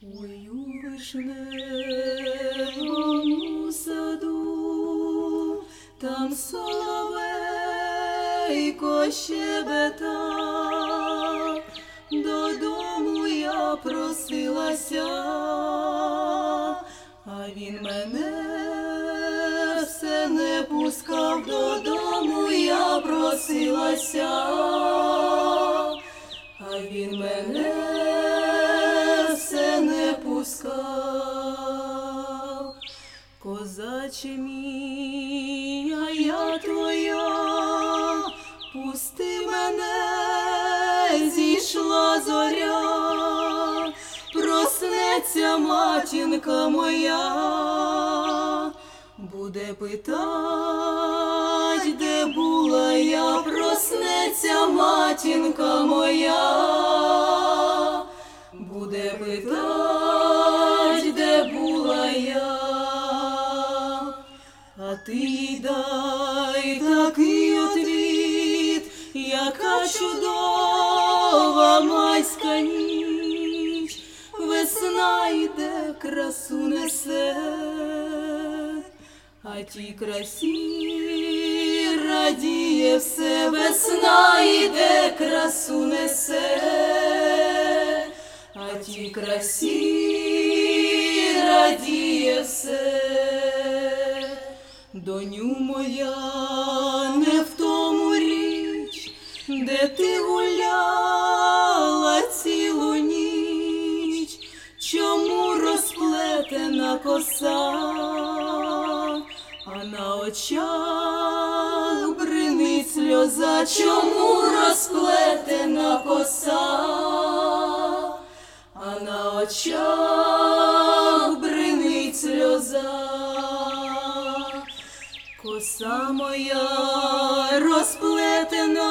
Ой, у вишневому саду, там соловейко щебетав, додому я просилася, а він мене все не пускав, додому я просилася, а він мене козаче мій, а я твоя, пусти мене, зійшла зоря, проснеться матінка моя, буде питать, де була я, проснеться матінка моя ти дай такий отвіт, яка чудова майська ніч, весна йде, красу несе, а тій красі радіє все, весна йде, красу несе а тій красі радіє все, доню моя, не в тому річ, де ти гуляла цілу ніч, чому розплетена коса, а на очах бринить сльоза, чому розплетена коса? а на очах коса моя розплетена,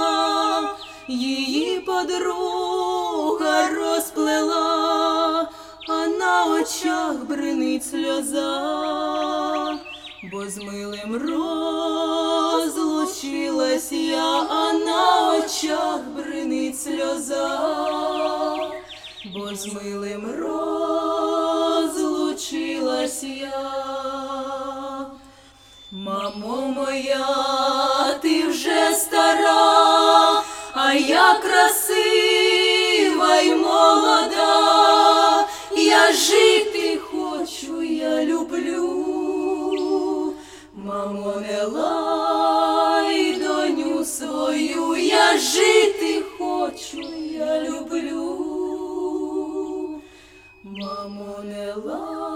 її подруга розплела, а на очах бринить сльоза, бо з милим розлучилась я, а на очах бринить сльоза. Бо з милим розлучилась моя, ти вже стара, а я красива й молода, я жити хочу, я люблю, мамо, не лай доню свою, я жити хочу, я люблю, мамо, не лай.